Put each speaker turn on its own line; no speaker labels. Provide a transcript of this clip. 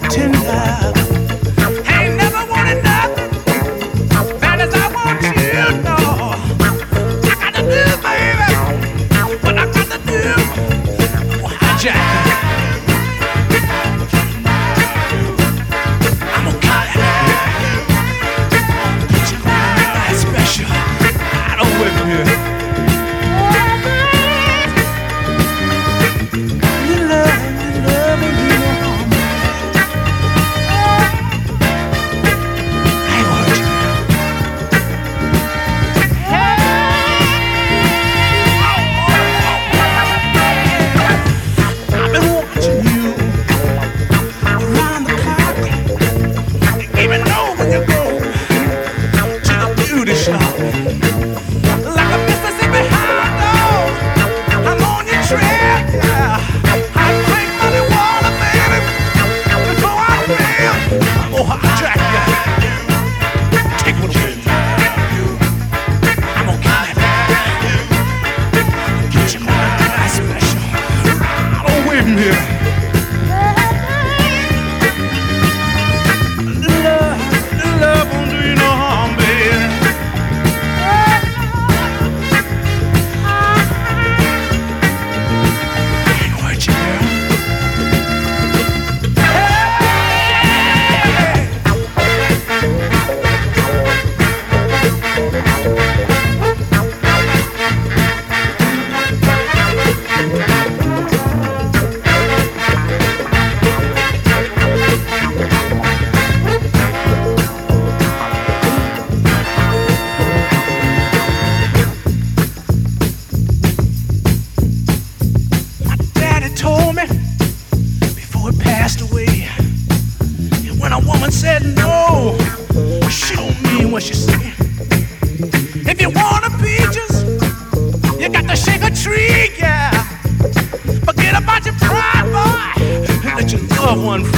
tender I'm gonna